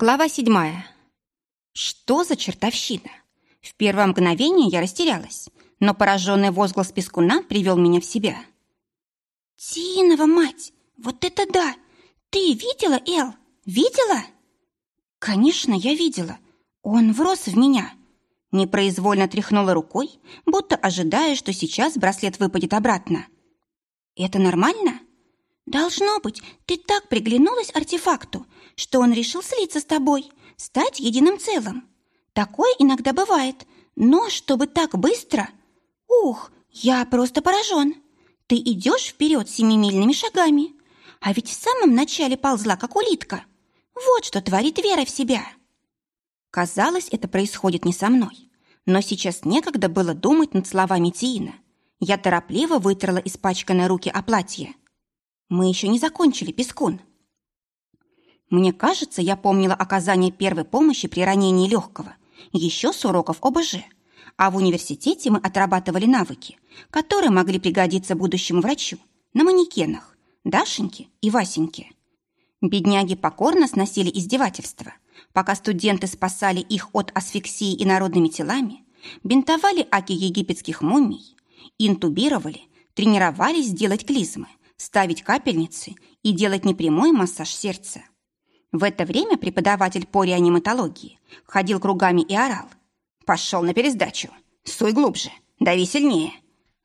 Глава седьмая. Что за чертовщина? В первое мгновение я растерялась, но пораженный возглас Пескуна привел меня в себя. «Тинова мать! Вот это да! Ты видела, Эл? Видела?» «Конечно, я видела. Он врос в меня». Непроизвольно тряхнула рукой, будто ожидая, что сейчас браслет выпадет обратно. «Это нормально?» «Должно быть, ты так приглянулась артефакту, что он решил слиться с тобой, стать единым целым. Такое иногда бывает, но чтобы так быстро... Ух, я просто поражен. Ты идешь вперед семимильными шагами, а ведь в самом начале ползла, как улитка. Вот что творит вера в себя». Казалось, это происходит не со мной. Но сейчас некогда было думать над словами Тиина. Я торопливо вытерла испачканные руки о платье. Мы еще не закончили, Пескун. Мне кажется, я помнила оказание первой помощи при ранении легкого, еще с уроков ОБЖ. А в университете мы отрабатывали навыки, которые могли пригодиться будущему врачу на манекенах, Дашеньке и Васеньке. Бедняги покорно сносили издевательства, пока студенты спасали их от асфиксии и народными телами, бинтовали аки египетских мумий, интубировали, тренировались делать клизмы, ставить капельницы и делать непрямой массаж сердца. В это время преподаватель по реаниматологии ходил кругами и орал. «Пошел на пересдачу! Суй глубже! Дави сильнее!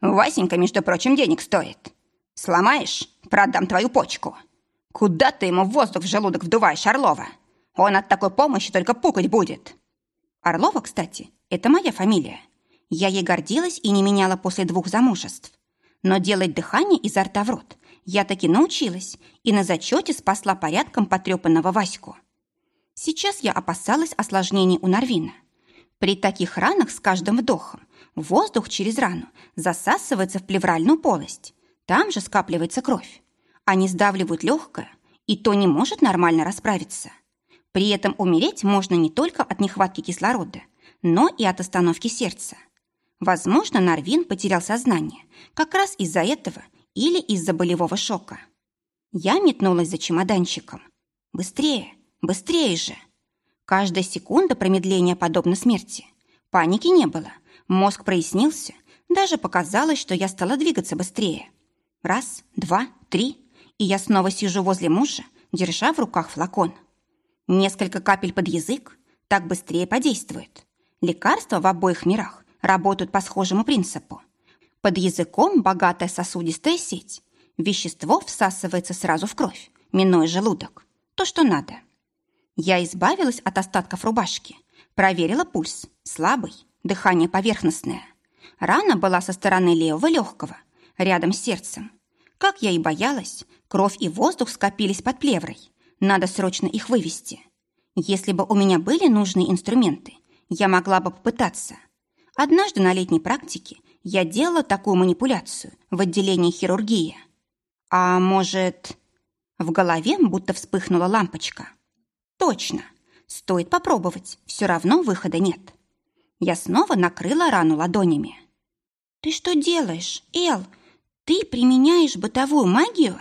Васенька, между прочим, денег стоит! Сломаешь? Продам твою почку! Куда ты ему воздух в желудок вдуваешь, Орлова? Он от такой помощи только пукать будет!» Орлова, кстати, это моя фамилия. Я ей гордилась и не меняла после двух замужеств. Но делать дыхание изо рта в рот я таки научилась и на зачете спасла порядком потрепанного Ваську. Сейчас я опасалась осложнений у Нарвина. При таких ранах с каждым вдохом воздух через рану засасывается в плевральную полость. Там же скапливается кровь. Они сдавливают легкое, и то не может нормально расправиться. При этом умереть можно не только от нехватки кислорода, но и от остановки сердца. Возможно, Нарвин потерял сознание как раз из-за этого или из-за болевого шока. Я метнулась за чемоданчиком. Быстрее, быстрее же. Каждая секунда промедления подобна смерти. Паники не было. Мозг прояснился. Даже показалось, что я стала двигаться быстрее. Раз, два, три. И я снова сижу возле мужа, держа в руках флакон. Несколько капель под язык. Так быстрее подействует. Лекарства в обоих мирах работают по схожему принципу. Под языком богатая сосудистая сеть. Вещество всасывается сразу в кровь, минуя желудок. То, что надо. Я избавилась от остатков рубашки. Проверила пульс. Слабый, дыхание поверхностное. Рана была со стороны левого легкого, рядом с сердцем. Как я и боялась, кровь и воздух скопились под плеврой. Надо срочно их вывести. Если бы у меня были нужные инструменты, я могла бы попытаться. Однажды на летней практике я делала такую манипуляцию в отделении хирургии. А может... В голове будто вспыхнула лампочка. Точно. Стоит попробовать. Все равно выхода нет. Я снова накрыла рану ладонями. «Ты что делаешь, Эл? Ты применяешь бытовую магию?»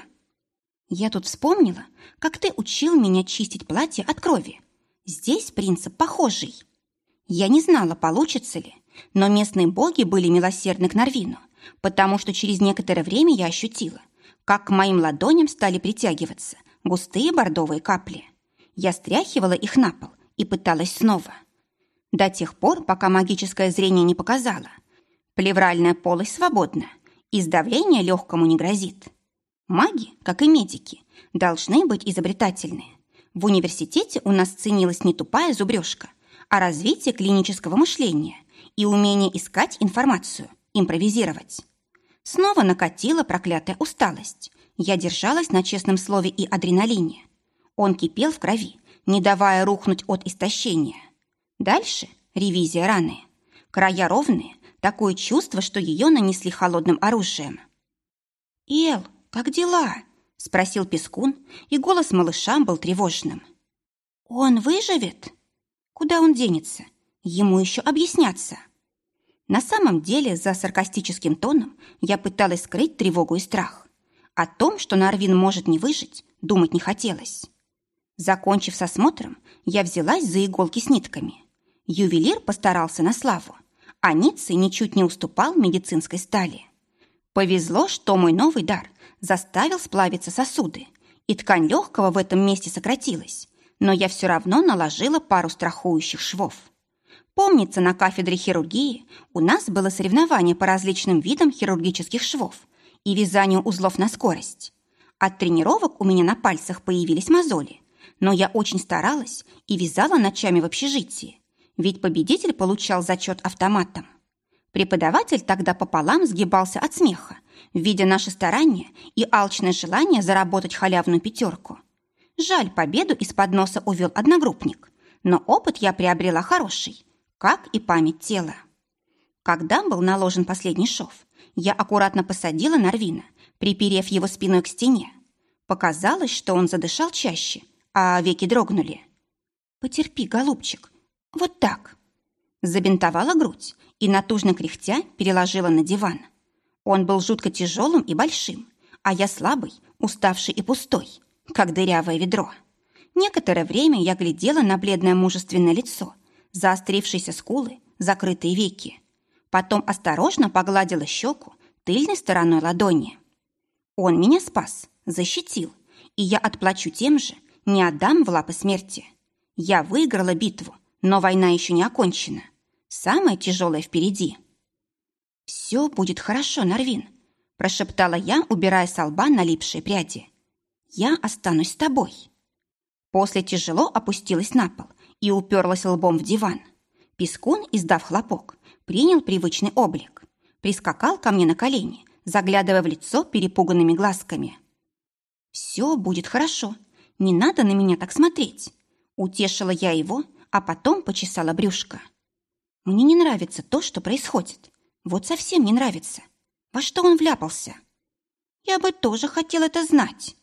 Я тут вспомнила, как ты учил меня чистить платье от крови. Здесь принцип похожий. Я не знала, получится ли, но местные боги были милосердны к Нарвину, потому что через некоторое время я ощутила, как к моим ладоням стали притягиваться густые бордовые капли. Я стряхивала их на пол и пыталась снова. До тех пор, пока магическое зрение не показало. Плевральная полость свободна, и сдавление легкому не грозит. Маги, как и медики, должны быть изобретательны. В университете у нас ценилась не тупая зубрежка, а развитие клинического мышления и умение искать информацию, импровизировать. Снова накатила проклятая усталость. Я держалась на честном слове и адреналине. Он кипел в крови, не давая рухнуть от истощения. Дальше ревизия раны. Края ровные, такое чувство, что ее нанесли холодным оружием. «Эл, как дела?» – спросил Пескун, и голос малыша был тревожным. «Он выживет?» «Куда он денется? Ему еще объясняться. На самом деле, за саркастическим тоном я пыталась скрыть тревогу и страх. О том, что Нарвин может не выжить, думать не хотелось. Закончив с осмотром, я взялась за иголки с нитками. Ювелир постарался на славу, а Ниццей ничуть не уступал медицинской стали. Повезло, что мой новый дар заставил сплавиться сосуды, и ткань легкого в этом месте сократилась, но я все равно наложила пару страхующих швов. Помнится, на кафедре хирургии у нас было соревнование по различным видам хирургических швов и вязанию узлов на скорость. От тренировок у меня на пальцах появились мозоли, но я очень старалась и вязала ночами в общежитии, ведь победитель получал зачет автоматом. Преподаватель тогда пополам сгибался от смеха, видя наши старания и алчное желание заработать халявную пятерку. Жаль, победу из-под носа увел одногруппник, но опыт я приобрела хороший, как и память тела. Когда был наложен последний шов, я аккуратно посадила Нарвина, приперев его спиной к стене. Показалось, что он задышал чаще, а веки дрогнули. «Потерпи, голубчик, вот так». Забинтовала грудь и, натужно кряхтя, переложила на диван. Он был жутко тяжелым и большим, а я слабый, уставший и пустой, как дырявое ведро. Некоторое время я глядела на бледное мужественное лицо, заострившиеся скулы, закрытые веки. Потом осторожно погладила щеку тыльной стороной ладони. Он меня спас, защитил, и я отплачу тем же, не отдам в лапы смерти. Я выиграла битву, но война еще не окончена. Самое тяжелое впереди. «Все будет хорошо, Нарвин», – прошептала я, убирая с лба налипшие пряди. «Я останусь с тобой». После тяжело опустилась на пол и уперлась лбом в диван. Пескун, издав хлопок, принял привычный облик. Прискакал ко мне на колени, заглядывая в лицо перепуганными глазками. «Все будет хорошо. Не надо на меня так смотреть». Утешила я его, а потом почесала брюшко. «Мне не нравится то, что происходит. Вот совсем не нравится. Во что он вляпался?» «Я бы тоже хотела это знать».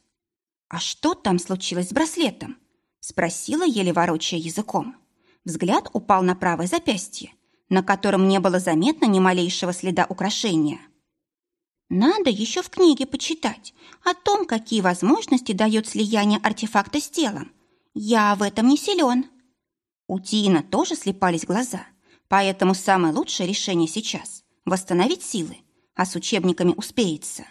«А что там случилось с браслетом?» Спросила, еле ворочая языком. Взгляд упал на правое запястье, на котором не было заметно ни малейшего следа украшения. Надо еще в книге почитать о том, какие возможности дает слияние артефакта с телом. Я в этом не силен. У Тина тоже слепались глаза, поэтому самое лучшее решение сейчас – восстановить силы, а с учебниками успеется.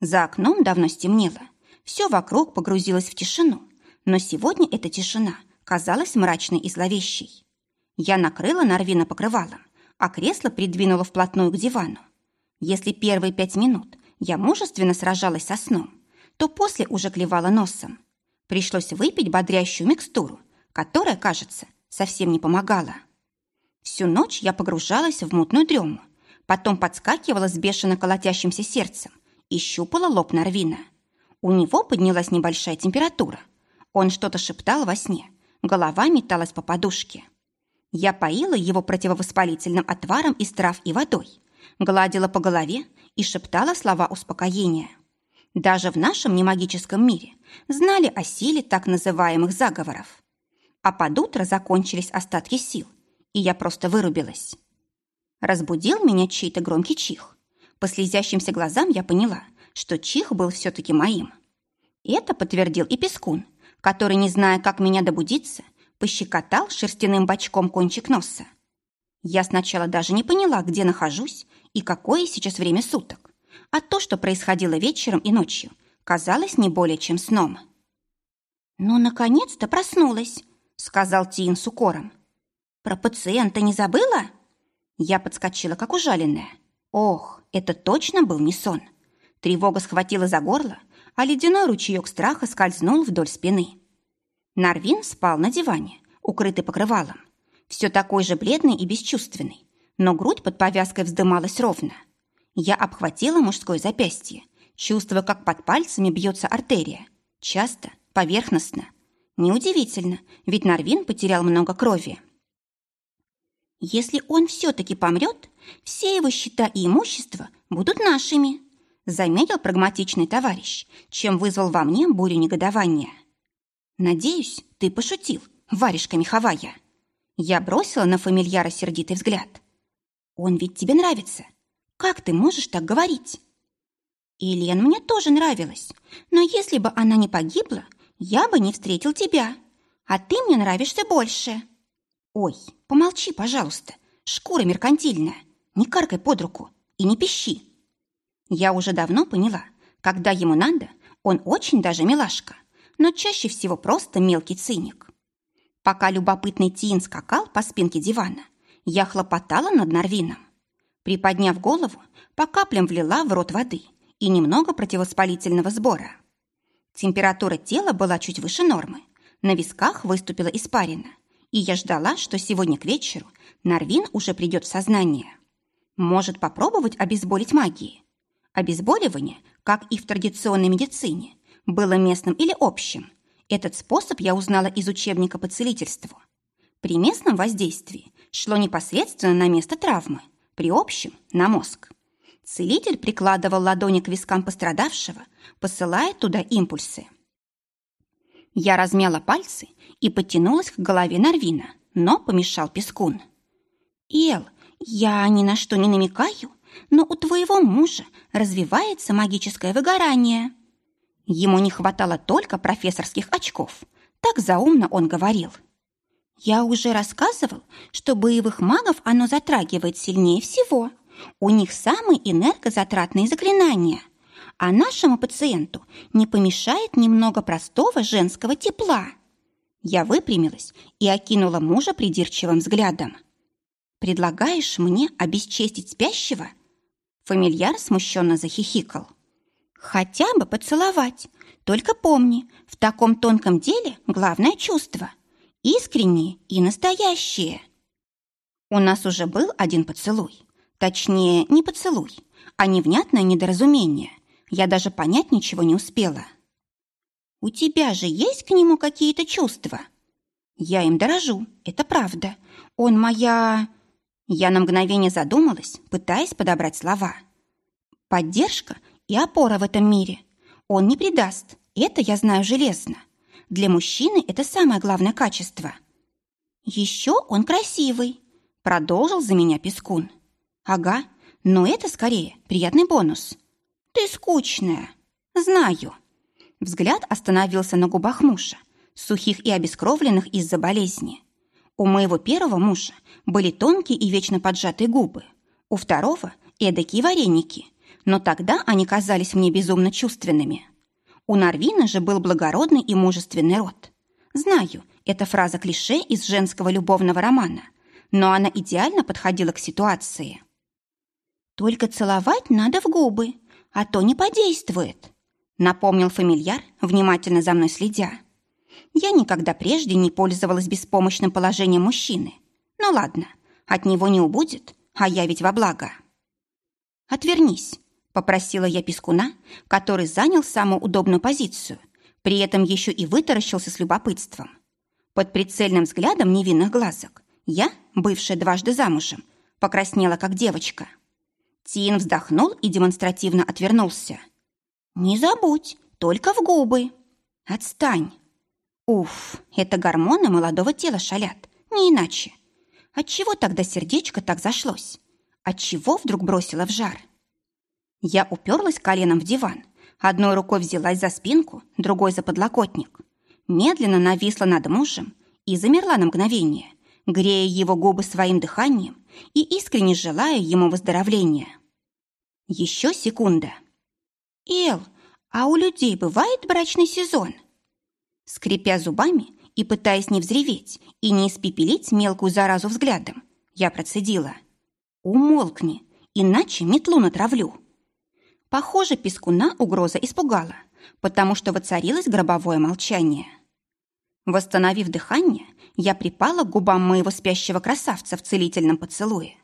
За окном давно стемнело, все вокруг погрузилось в тишину, но сегодня эта тишина казалась мрачной и зловещей. Я накрыла Нарвина покрывалом, а кресло придвинула вплотную к дивану. Если первые пять минут я мужественно сражалась со сном, то после уже клевала носом. Пришлось выпить бодрящую микстуру, которая, кажется, совсем не помогала. Всю ночь я погружалась в мутную дрему, потом подскакивала с бешено колотящимся сердцем и щупала лоб Нарвина. У него поднялась небольшая температура. Он что-то шептал во сне, голова металась по подушке. Я поила его противовоспалительным отваром из трав и водой, гладила по голове и шептала слова успокоения. Даже в нашем немагическом мире знали о силе так называемых заговоров. А под утро закончились остатки сил, и я просто вырубилась. Разбудил меня чей-то громкий чих. По слезящимся глазам я поняла, что чих был все-таки моим. Это подтвердил и Пескун, который, не зная, как меня добудиться, пощекотал шерстяным бочком кончик носа. Я сначала даже не поняла, где нахожусь и какое сейчас время суток. А то, что происходило вечером и ночью, казалось не более чем сном. «Ну, наконец-то проснулась», — сказал Тин с укором. «Про пациента не забыла?» Я подскочила, как ужаленная. Ох, это точно был не сон. Тревога схватила за горло, а ледяной ручеек страха скользнул вдоль спины. Нарвин спал на диване, укрытый покрывалом все такой же бледный и бесчувственный, но грудь под повязкой вздымалась ровно. Я обхватила мужское запястье, чувствуя, как под пальцами бьется артерия. Часто, поверхностно. Неудивительно, ведь Нарвин потерял много крови. «Если он все-таки помрет, все его счета и имущество будут нашими», заметил прагматичный товарищ, чем вызвал во мне бурю негодования. «Надеюсь, ты пошутил, варежка меховая». Я бросила на фамильяра сердитый взгляд. «Он ведь тебе нравится. Как ты можешь так говорить?» Илен мне тоже нравилась, но если бы она не погибла, я бы не встретил тебя, а ты мне нравишься больше». «Ой, помолчи, пожалуйста, шкура меркантильная, не каркай под руку и не пищи». Я уже давно поняла, когда ему надо, он очень даже милашка, но чаще всего просто мелкий циник. Пока любопытный Тин скакал по спинке дивана, я хлопотала над Норвином. Приподняв голову, по каплям влила в рот воды и немного противовоспалительного сбора. Температура тела была чуть выше нормы, на висках выступила испарина, и я ждала, что сегодня к вечеру Норвин уже придет в сознание. Может попробовать обезболить магией. Обезболивание, как и в традиционной медицине, было местным или общим. Этот способ я узнала из учебника по целительству. При местном воздействии шло непосредственно на место травмы, при общем – на мозг. Целитель прикладывал ладони к вискам пострадавшего, посылая туда импульсы. Я размяла пальцы и подтянулась к голове Норвина, но помешал Пескун. «Эл, я ни на что не намекаю, но у твоего мужа развивается магическое выгорание». Ему не хватало только профессорских очков. Так заумно он говорил. «Я уже рассказывал, что боевых магов оно затрагивает сильнее всего. У них самые энергозатратные заклинания. А нашему пациенту не помешает немного простого женского тепла». Я выпрямилась и окинула мужа придирчивым взглядом. «Предлагаешь мне обесчестить спящего?» Фамильяр смущенно захихикал. «Хотя бы поцеловать. Только помни, в таком тонком деле главное чувство. Искренние и настоящие». У нас уже был один поцелуй. Точнее, не поцелуй, а невнятное недоразумение. Я даже понять ничего не успела. «У тебя же есть к нему какие-то чувства?» «Я им дорожу, это правда. Он моя...» Я на мгновение задумалась, пытаясь подобрать слова. Поддержка и опора в этом мире. Он не предаст, это я знаю железно. Для мужчины это самое главное качество. Еще он красивый, продолжил за меня Пескун. Ага, но это скорее приятный бонус. Ты скучная. Знаю. Взгляд остановился на губах мужа, сухих и обескровленных из-за болезни. У моего первого мужа были тонкие и вечно поджатые губы, у второго – эдакие вареники, но тогда они казались мне безумно чувственными. У Нарвина же был благородный и мужественный род. Знаю, это фраза клише из женского любовного романа, но она идеально подходила к ситуации. «Только целовать надо в губы, а то не подействует», напомнил фамильяр, внимательно за мной следя. Я никогда прежде не пользовалась беспомощным положением мужчины. Ну ладно, от него не убудет, а я ведь во благо. «Отвернись», — попросила я Пескуна, который занял самую удобную позицию, при этом еще и вытаращился с любопытством. Под прицельным взглядом невинных глазок я, бывшая дважды замужем, покраснела, как девочка. Тин вздохнул и демонстративно отвернулся. «Не забудь, только в губы». «Отстань!» Уф, это гормоны молодого тела шалят, не иначе. Отчего тогда сердечко так зашлось? Отчего вдруг бросило в жар? Я уперлась коленом в диван, одной рукой взялась за спинку, другой за подлокотник. Медленно нависла над мужем и замерла на мгновение, грея его губы своим дыханием и искренне желая ему выздоровления. Еще секунда. «Эл, а у людей бывает брачный сезон?» Скрипя зубами и пытаясь не взреветь и не испепелить мелкую заразу взглядом, я процедила. «Умолкни, иначе метлу натравлю». Похоже, пескуна угроза испугала, потому что воцарилось гробовое молчание. Восстановив дыхание, я припала к губам моего спящего красавца в целительном поцелуе.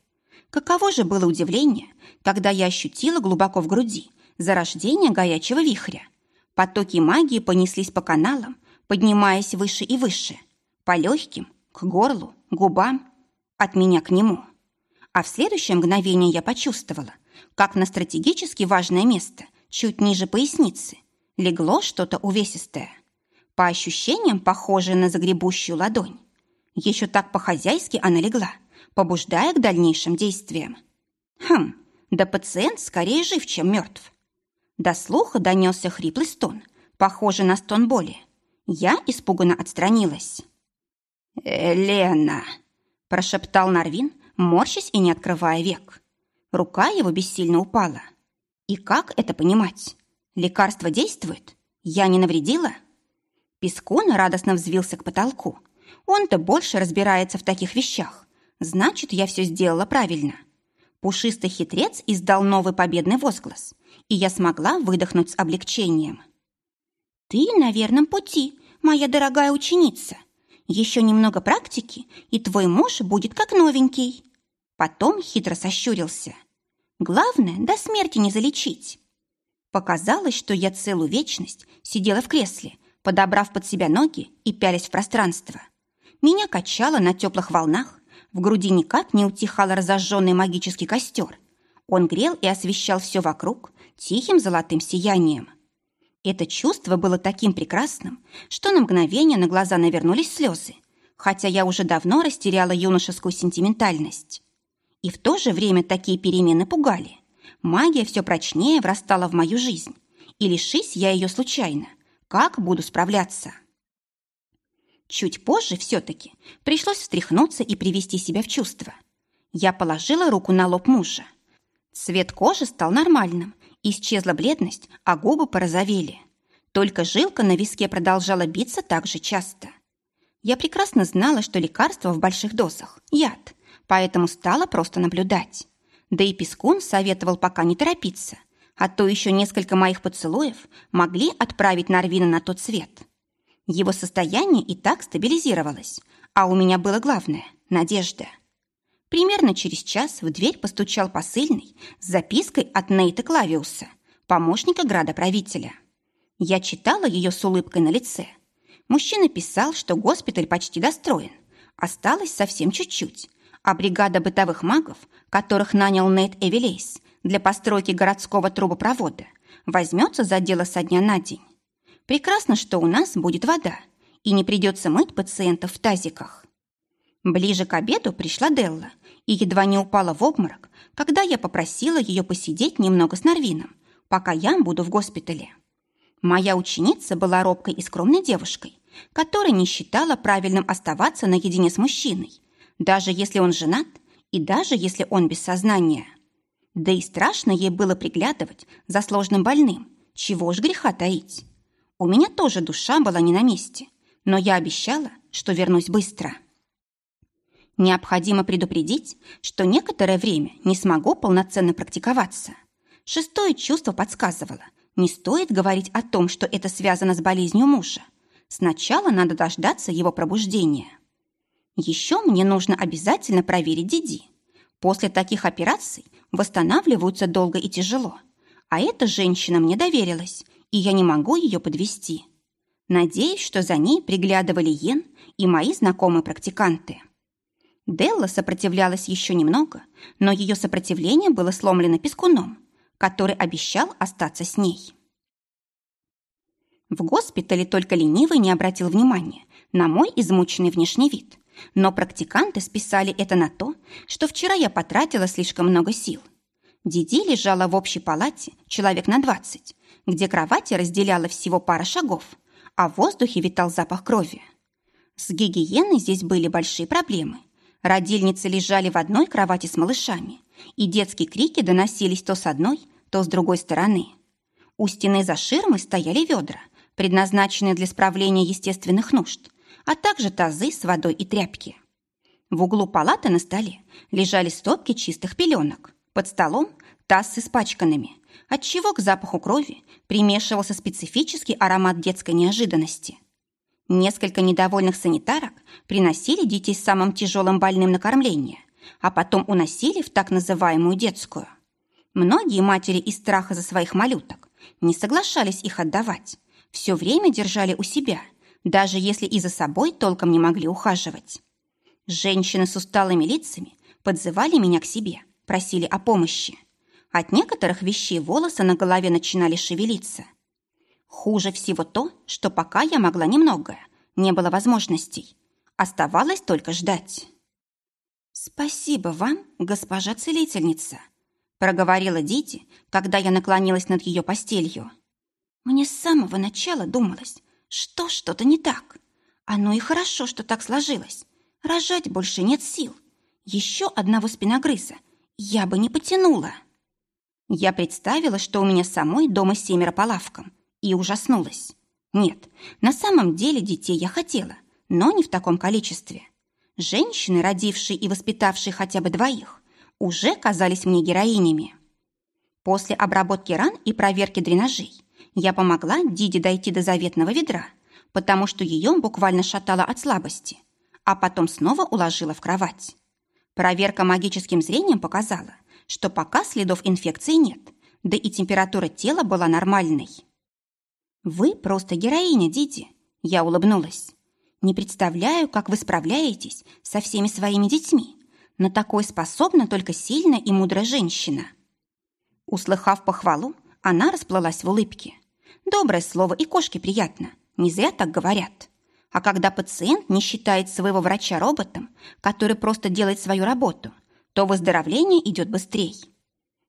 Каково же было удивление, когда я ощутила глубоко в груди зарождение горячего вихря. Потоки магии понеслись по каналам, поднимаясь выше и выше, по легким, к горлу, губам, от меня к нему. А в следующее мгновение я почувствовала, как на стратегически важное место, чуть ниже поясницы, легло что-то увесистое. По ощущениям, похожее на загребущую ладонь. Еще так по-хозяйски она легла, побуждая к дальнейшим действиям. Хм, да пациент скорее жив, чем мертв. До слуха донесся хриплый стон, похожий на стон боли, Я испуганно отстранилась. «Елена!» – прошептал Нарвин, морщась и не открывая век. Рука его бессильно упала. И как это понимать? Лекарство действует? Я не навредила? Пескун радостно взвился к потолку. Он-то больше разбирается в таких вещах. Значит, я все сделала правильно. Пушистый хитрец издал новый победный возглас, и я смогла выдохнуть с облегчением. «Ты на верном пути, моя дорогая ученица. Еще немного практики, и твой муж будет как новенький». Потом хитро сощурился. «Главное, до смерти не залечить». Показалось, что я целую вечность сидела в кресле, подобрав под себя ноги и пялясь в пространство. Меня качало на теплых волнах, в груди никак не утихал разожженный магический костер. Он грел и освещал все вокруг тихим золотым сиянием. Это чувство было таким прекрасным, что на мгновение на глаза навернулись слезы, хотя я уже давно растеряла юношескую сентиментальность. И в то же время такие перемены пугали. Магия все прочнее врастала в мою жизнь, и лишись я ее случайно. Как буду справляться? Чуть позже все-таки пришлось встряхнуться и привести себя в чувство. Я положила руку на лоб мужа. Цвет кожи стал нормальным, исчезла бледность, а губы порозовели. Только жилка на виске продолжала биться так же часто. Я прекрасно знала, что лекарство в больших дозах – яд, поэтому стала просто наблюдать. Да и Пескун советовал пока не торопиться, а то еще несколько моих поцелуев могли отправить Нарвина на тот свет. Его состояние и так стабилизировалось, а у меня было главное – надежда. Примерно через час в дверь постучал посыльный с запиской от Нейта Клавиуса, помощника градоправителя. Я читала ее с улыбкой на лице. Мужчина писал, что госпиталь почти достроен. Осталось совсем чуть-чуть, а бригада бытовых магов, которых нанял Нейт Эвелейс для постройки городского трубопровода, возьмется за дело со дня на день. Прекрасно, что у нас будет вода, и не придется мыть пациентов в тазиках. Ближе к обеду пришла Делла и едва не упала в обморок, когда я попросила ее посидеть немного с Норвином, пока я буду в госпитале. Моя ученица была робкой и скромной девушкой, которая не считала правильным оставаться наедине с мужчиной, даже если он женат и даже если он без сознания. Да и страшно ей было приглядывать за сложным больным, чего ж греха таить. У меня тоже душа была не на месте, но я обещала, что вернусь быстро. Необходимо предупредить, что некоторое время не смогу полноценно практиковаться. Шестое чувство подсказывало, не стоит говорить о том, что это связано с болезнью мужа. Сначала надо дождаться его пробуждения. Еще мне нужно обязательно проверить Диди. После таких операций восстанавливаются долго и тяжело. А эта женщина мне доверилась, и я не могу ее подвести. Надеюсь, что за ней приглядывали Йен и мои знакомые практиканты. Делла сопротивлялась еще немного, но ее сопротивление было сломлено пескуном, который обещал остаться с ней. В госпитале только ленивый не обратил внимания на мой измученный внешний вид, но практиканты списали это на то, что вчера я потратила слишком много сил. Диди лежала в общей палате человек на двадцать, где кровати разделяла всего пара шагов, а в воздухе витал запах крови. С гигиеной здесь были большие проблемы. Родильницы лежали в одной кровати с малышами, и детские крики доносились то с одной, то с другой стороны. У стены за ширмой стояли ведра, предназначенные для справления естественных нужд, а также тазы с водой и тряпки. В углу палаты на столе лежали стопки чистых пеленок. Под столом таз с испачканными, отчего к запаху крови примешивался специфический аромат детской неожиданности. Несколько недовольных санитарок приносили детей с самым тяжелым больным на кормление, а потом уносили в так называемую детскую. Многие матери из страха за своих малюток не соглашались их отдавать, все время держали у себя, даже если и за собой толком не могли ухаживать. Женщины с усталыми лицами подзывали меня к себе, просили о помощи. От некоторых вещей волосы на голове начинали шевелиться. Хуже всего то, что пока я могла немногое, не было возможностей. Оставалось только ждать. «Спасибо вам, госпожа целительница», проговорила Дити, когда я наклонилась над ее постелью. Мне с самого начала думалось, Что что-то не так? Оно и хорошо, что так сложилось. Рожать больше нет сил. Еще одного спиногрыза я бы не потянула. Я представила, что у меня самой дома семеро по лавкам, и ужаснулась. Нет, на самом деле детей я хотела, но не в таком количестве. Женщины, родившие и воспитавшие хотя бы двоих, уже казались мне героинями. После обработки ран и проверки дренажей я помогла Диде дойти до заветного ведра, потому что ее буквально шатало от слабости, а потом снова уложила в кровать. Проверка магическим зрением показала, что пока следов инфекции нет, да и температура тела была нормальной. «Вы просто героиня, Диди», — я улыбнулась. «Не представляю, как вы справляетесь со всеми своими детьми, но такой способна только сильная и мудрая женщина». Услыхав похвалу, она расплылась в улыбке. Доброе слово и кошке приятно, не зря так говорят. А когда пациент не считает своего врача роботом, который просто делает свою работу, то выздоровление идет быстрее.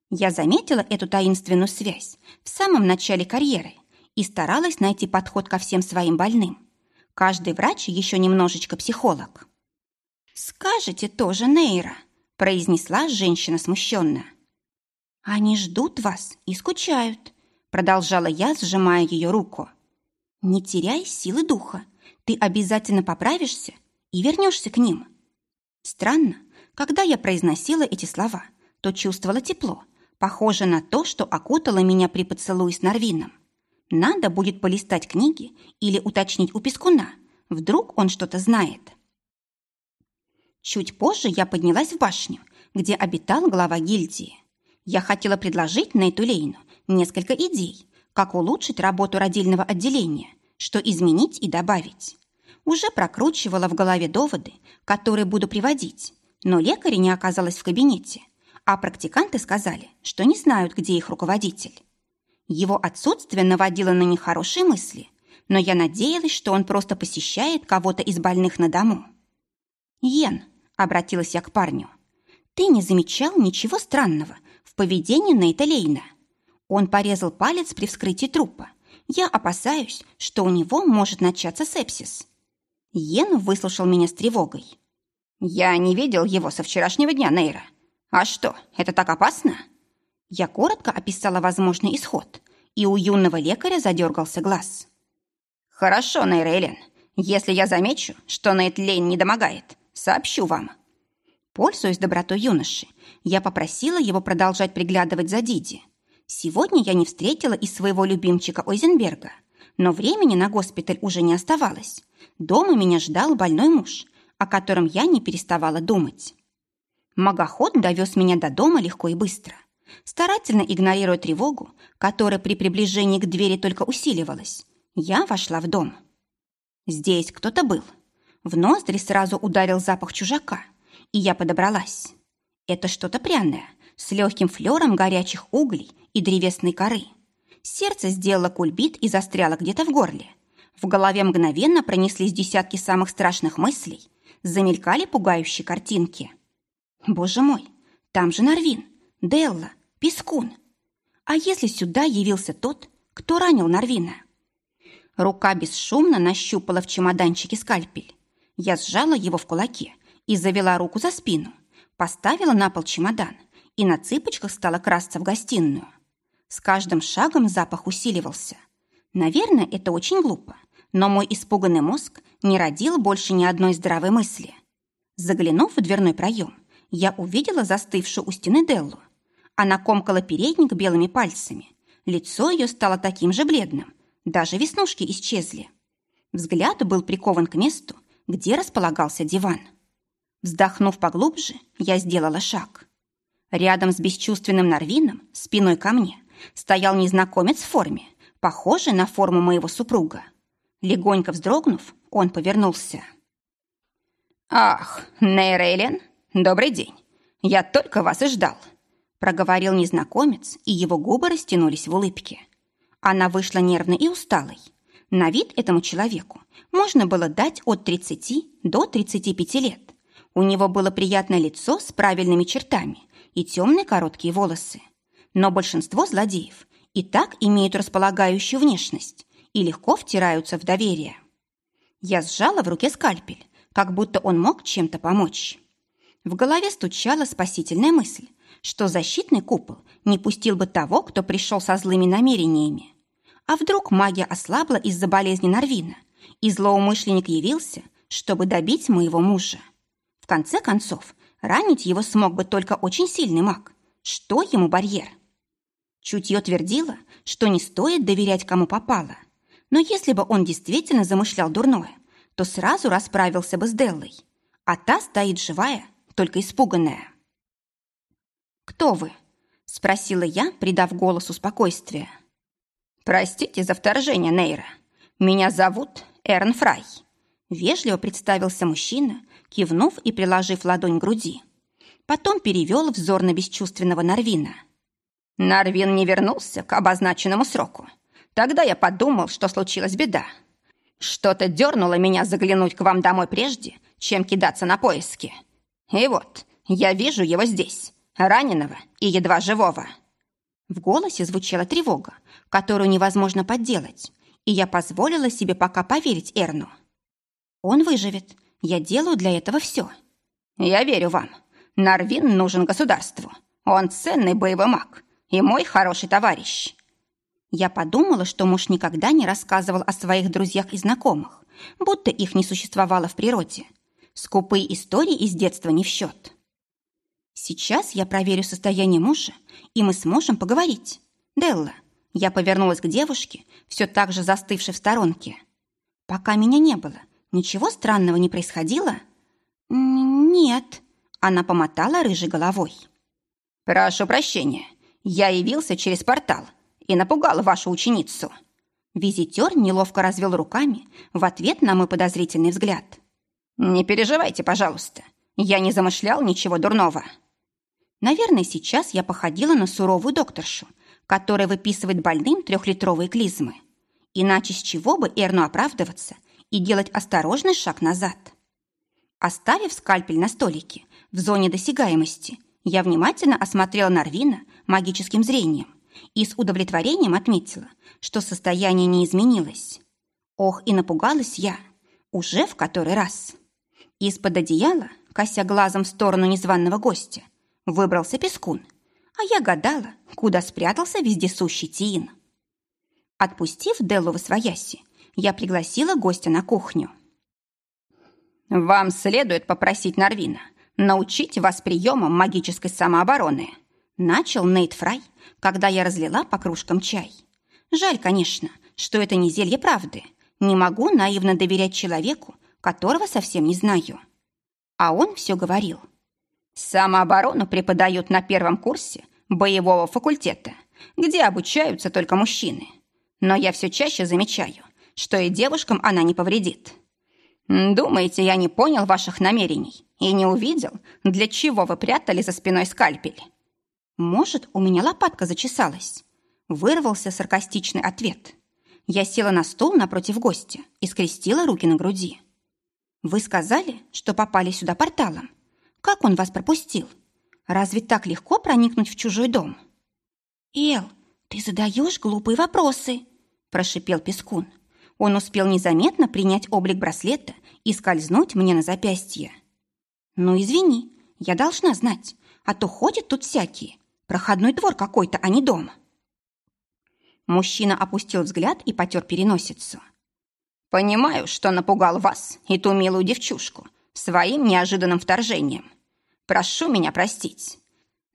Я заметила эту таинственную связь в самом начале карьеры и старалась найти подход ко всем своим больным. Каждый врач еще немножечко психолог. «Скажете тоже, Нейра», – произнесла женщина смущенно. «Они ждут вас и скучают», – продолжала я, сжимая ее руку. «Не теряй силы духа, ты обязательно поправишься и вернешься к ним». Странно, когда я произносила эти слова, то чувствовала тепло, похоже на то, что окутало меня при поцелуе с Норвином. Надо будет полистать книги или уточнить у Пескуна. Вдруг он что-то знает. Чуть позже я поднялась в башню, где обитал глава гильдии. Я хотела предложить Нейту Лейну несколько идей, как улучшить работу родильного отделения, что изменить и добавить. Уже прокручивала в голове доводы, которые буду приводить, но лекаря не оказалось в кабинете, а практиканты сказали, что не знают, где их руководитель. Его отсутствие наводило на нехорошие мысли, но я надеялась, что он просто посещает кого-то из больных на дому. «Йен», — обратилась я к парню, — «ты не замечал ничего странного в поведении Нейта Лейна? Он порезал палец при вскрытии трупа. Я опасаюсь, что у него может начаться сепсис». Йен выслушал меня с тревогой. «Я не видел его со вчерашнего дня, Нейра. А что, это так опасно?» Я коротко описала возможный исход, и у юного лекаря задергался глаз. «Хорошо, Нейра Элен. Если я замечу, что Нейт Лейн не домогает, сообщу вам». Пользуясь добротой юноши, я попросила его продолжать приглядывать за Диди. Сегодня я не встретила и своего любимчика Ойзенберга, но времени на госпиталь уже не оставалось. Дома меня ждал больной муж, о котором я не переставала думать. Магоход довез меня до дома легко и быстро. Старательно игнорируя тревогу, которая при приближении к двери только усиливалась, я вошла в дом. Здесь кто-то был. В ноздри сразу ударил запах чужака, и я подобралась. Это что-то пряное, с легким флером горячих углей и древесной коры. Сердце сделало кульбит и застряло где-то в горле. В голове мгновенно пронеслись десятки самых страшных мыслей, замелькали пугающие картинки. Боже мой, там же Нарвин, Делла, Пискун. А если сюда явился тот, кто ранил Нарвина? Рука бесшумно нащупала в чемоданчике скальпель. Я сжала его в кулаке и завела руку за спину, поставила на пол чемодан и на цыпочках стала красться в гостиную. С каждым шагом запах усиливался. Наверное, это очень глупо, но мой испуганный мозг не родил больше ни одной здравой мысли. Заглянув в дверной проем, я увидела застывшую у стены Деллу. Она комкала передник белыми пальцами. Лицо ее стало таким же бледным. Даже веснушки исчезли. Взгляд был прикован к месту, где располагался диван. Вздохнув поглубже, я сделала шаг. Рядом с бесчувственным Нарвином, спиной ко мне, стоял незнакомец в форме, похожий на форму моего супруга. Легонько вздрогнув, он повернулся. «Ах, Нейрейлен, добрый день. Я только вас и ждал», проговорил незнакомец, и его губы растянулись в улыбке. Она вышла нервной и усталой. На вид этому человеку можно было дать от 30 до 35 лет. У него было приятное лицо с правильными чертами и темные короткие волосы. Но большинство злодеев и так имеют располагающую внешность, и легко втираются в доверие. Я сжала в руке скальпель, как будто он мог чем-то помочь. В голове стучала спасительная мысль, что защитный купол не пустил бы того, кто пришел со злыми намерениями. А вдруг магия ослабла из-за болезни Норвина, и злоумышленник явился, чтобы добить моего мужа? В конце концов, ранить его смог бы только очень сильный маг. Что ему барьер? Чутье твердило, что не стоит доверять кому попало. Но если бы он действительно замышлял дурное, то сразу расправился бы с Деллой. А та стоит живая, только испуганная. «Кто вы?» – спросила я, придав голосу спокойствие. «Простите за вторжение, Нейра. Меня зовут Эрн Фрай». Вежливо представился мужчина, кивнув и приложив ладонь к груди. Потом перевел взор на бесчувственного Нарвина. Нарвин не вернулся к обозначенному сроку. Тогда я подумал, что случилась беда. Что-то дернуло меня заглянуть к вам домой прежде, чем кидаться на поиски. И вот, я вижу его здесь, раненого и едва живого. В голосе звучала тревога, которую невозможно подделать, и я позволила себе пока поверить Эрну. Он выживет. Я делаю для этого все. Я верю вам. Нарвин нужен государству. Он ценный боевой маг и мой хороший товарищ. Я подумала, что муж никогда не рассказывал о своих друзьях и знакомых, будто их не существовало в природе. Скупые истории из детства не в счет. Сейчас я проверю состояние мужа, и мы сможем поговорить. Делла, я повернулась к девушке, все так же застывшей в сторонке. Пока меня не было, ничего странного не происходило? Нет, она помотала рыжей головой. Прошу прощения, я явился через портал и напугал вашу ученицу. Визитер неловко развел руками в ответ на мой подозрительный взгляд. Не переживайте, пожалуйста, я не замышлял ничего дурного. Наверное, сейчас я походила на суровую докторшу, которая выписывает больным трехлитровые клизмы. Иначе с чего бы Эрну оправдываться и делать осторожный шаг назад? Оставив скальпель на столике в зоне досягаемости, я внимательно осмотрела Нарвина магическим зрением и с удовлетворением отметила, что состояние не изменилось. Ох, и напугалась я. Уже в который раз. Из-под одеяла, кося глазом в сторону незваного гостя, выбрался Пескун, а я гадала, куда спрятался вездесущий Тиин. Отпустив Деллу в свояси, я пригласила гостя на кухню. «Вам следует попросить Нарвина научить вас приемам магической самообороны», начал Нейт Фрай, когда я разлила по кружкам чай. Жаль, конечно, что это не зелье правды. Не могу наивно доверять человеку, которого совсем не знаю. А он все говорил – Самооборону преподают на первом курсе боевого факультета, где обучаются только мужчины. Но я все чаще замечаю, что и девушкам она не повредит. Думаете, я не понял ваших намерений и не увидел, для чего вы прятали за спиной скальпель? Может, у меня лопатка зачесалась? Вырвался саркастичный ответ. Я села на стул напротив гостя и скрестила руки на груди. Вы сказали, что попали сюда порталом. Как он вас пропустил? Разве так легко проникнуть в чужой дом? Эл, ты задаешь глупые вопросы, прошипел Пескун. Он успел незаметно принять облик браслета и скользнуть мне на запястье. Ну, извини, я должна знать, а то ходят тут всякие. Проходной двор какой-то, а не дом. Мужчина опустил взгляд и потер переносицу. «Понимаю, что напугал вас и ту милую девчушку своим неожиданным вторжением. Прошу меня простить.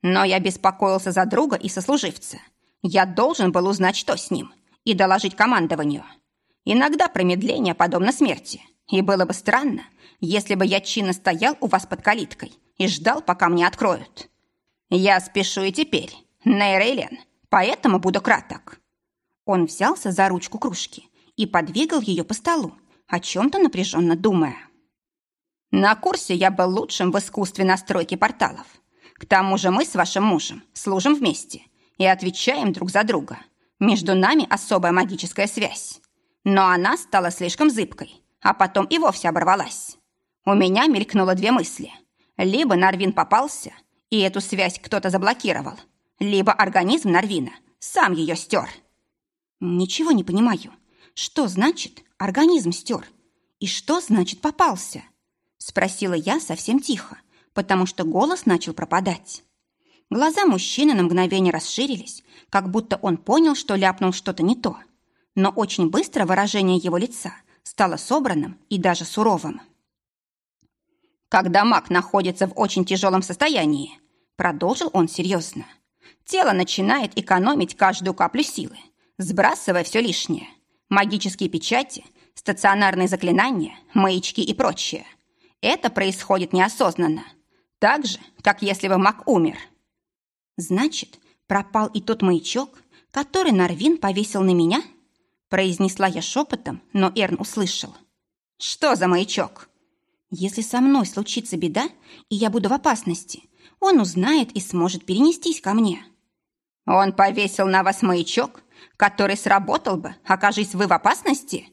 Но я беспокоился за друга и сослуживца. Я должен был узнать, что с ним, и доложить командованию. Иногда промедление подобно смерти. И было бы странно, если бы я чинно стоял у вас под калиткой и ждал, пока мне откроют. Я спешу и теперь, Нейрейлен, поэтому буду краток. Он взялся за ручку кружки и подвигал ее по столу, о чем-то напряженно думая. На курсе я был лучшим в искусстве настройки порталов. К тому же мы с вашим мужем служим вместе и отвечаем друг за друга. Между нами особая магическая связь. Но она стала слишком зыбкой, а потом и вовсе оборвалась. У меня мелькнуло две мысли. Либо Нарвин попался, и эту связь кто-то заблокировал, либо организм Нарвина сам ее стер. Ничего не понимаю. Что значит организм стер? И что значит попался? Спросила я совсем тихо, потому что голос начал пропадать. Глаза мужчины на мгновение расширились, как будто он понял, что ляпнул что-то не то. Но очень быстро выражение его лица стало собранным и даже суровым. «Когда маг находится в очень тяжелом состоянии», продолжил он серьезно, тело начинает экономить каждую каплю силы, сбрасывая все лишнее. Магические печати, стационарные заклинания, маячки и прочее. Это происходит неосознанно. Так же, как если бы маг умер. Значит, пропал и тот маячок, который Нарвин повесил на меня? Произнесла я шепотом, но Эрн услышал. Что за маячок? Если со мной случится беда, и я буду в опасности, он узнает и сможет перенестись ко мне. Он повесил на вас маячок, который сработал бы, окажись вы в опасности?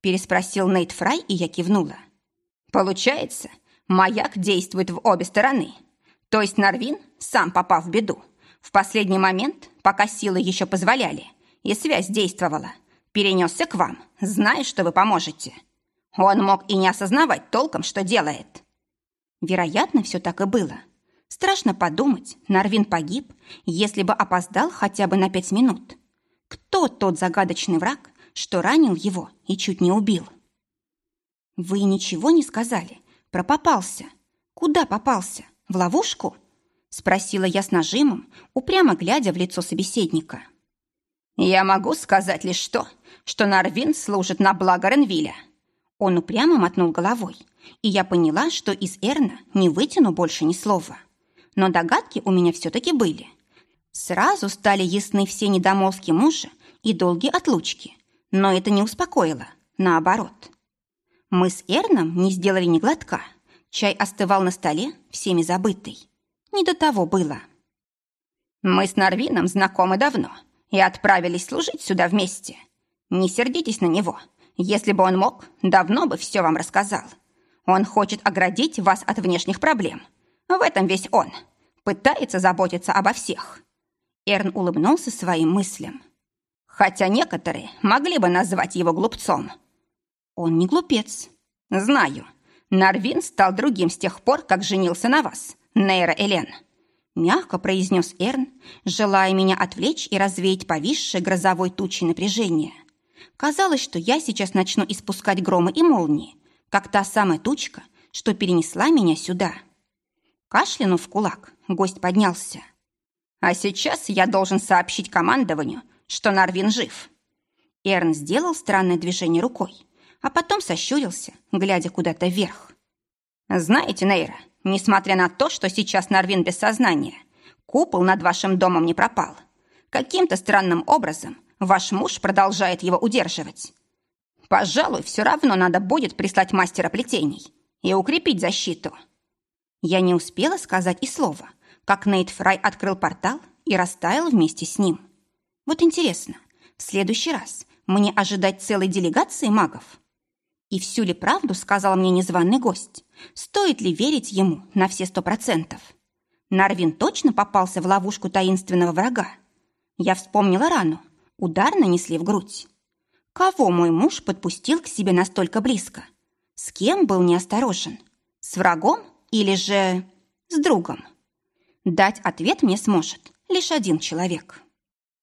Переспросил Нейт Фрай, и я кивнула. Получается, маяк действует в обе стороны. То есть Нарвин, сам попав в беду, в последний момент, пока силы еще позволяли, и связь действовала, перенесся к вам, зная, что вы поможете. Он мог и не осознавать толком, что делает. Вероятно, все так и было. Страшно подумать, Нарвин погиб, если бы опоздал хотя бы на пять минут. Кто тот загадочный враг, что ранил его и чуть не убил? Вы ничего не сказали про попался. Куда попался? В ловушку? Спросила я с нажимом, упрямо глядя в лицо собеседника. Я могу сказать лишь то, что Нарвин служит на благо Ренвиля. Он упрямо мотнул головой, и я поняла, что из Эрна не вытяну больше ни слова. Но догадки у меня все-таки были. Сразу стали ясны все недомолвки мужа и долгие отлучки, но это не успокоило, наоборот. Мы с Эрном не сделали ни глотка. Чай остывал на столе, всеми забытый. Не до того было. Мы с Нарвином знакомы давно и отправились служить сюда вместе. Не сердитесь на него. Если бы он мог, давно бы все вам рассказал. Он хочет оградить вас от внешних проблем. В этом весь он. Пытается заботиться обо всех. Эрн улыбнулся своим мыслям. Хотя некоторые могли бы назвать его глупцом. Он не глупец. Знаю. Нарвин стал другим с тех пор, как женился на вас, Нейра Элен. Мягко произнес Эрн, желая меня отвлечь и развеять повисшее грозовой тучей напряжение. Казалось, что я сейчас начну испускать громы и молнии, как та самая тучка, что перенесла меня сюда. Кашлянув в кулак, гость поднялся. А сейчас я должен сообщить командованию, что Нарвин жив. Эрн сделал странное движение рукой, а потом сощурился, глядя куда-то вверх. «Знаете, Нейра, несмотря на то, что сейчас Нарвин без сознания, купол над вашим домом не пропал. Каким-то странным образом ваш муж продолжает его удерживать. Пожалуй, все равно надо будет прислать мастера плетений и укрепить защиту». Я не успела сказать и слова, как Нейт Фрай открыл портал и растаял вместе с ним. Вот интересно, в следующий раз мне ожидать целой делегации магов? И всю ли правду сказал мне незваный гость? Стоит ли верить ему на все сто процентов? Нарвин точно попался в ловушку таинственного врага. Я вспомнила рану. Удар нанесли в грудь. Кого мой муж подпустил к себе настолько близко? С кем был неосторожен? С врагом или же с другом? Дать ответ мне сможет лишь один человек.